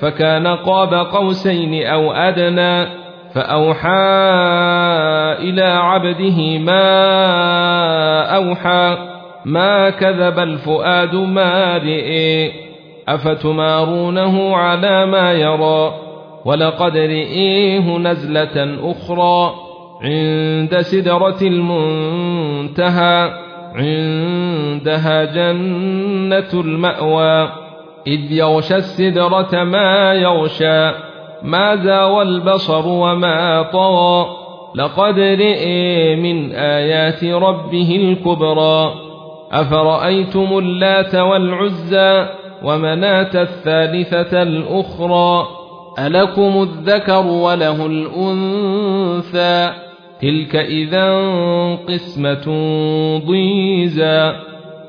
فكان قاب قوسين أو أدنى فأوحى إلى عبده ما أوحى ما كذب الفؤاد ما رئي أفتمارونه على ما يرى ولقد رئيه نزلة أخرى عند سدرة المنتهى عندها جنة المأوى إذ يغشى السدرة ما يغشى ما زاوى البصر وما طوى لقد رئي من آيات ربه الكبرى. أفرأيتم اللات والعزى ومناة الثالثة الأخرى؟ ألكم الذكر وله الأنثى؟ تلك إذا قسمة ضيزى.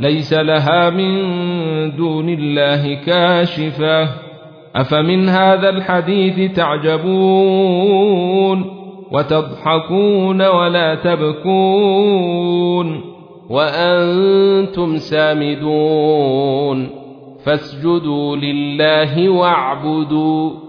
ليس لها من دون الله كاشفة. أفمن هذا الحديث تعجبون وتضحكون ولا تبكون وأنتم سامدون. فاسجدوا لله واعبدوا.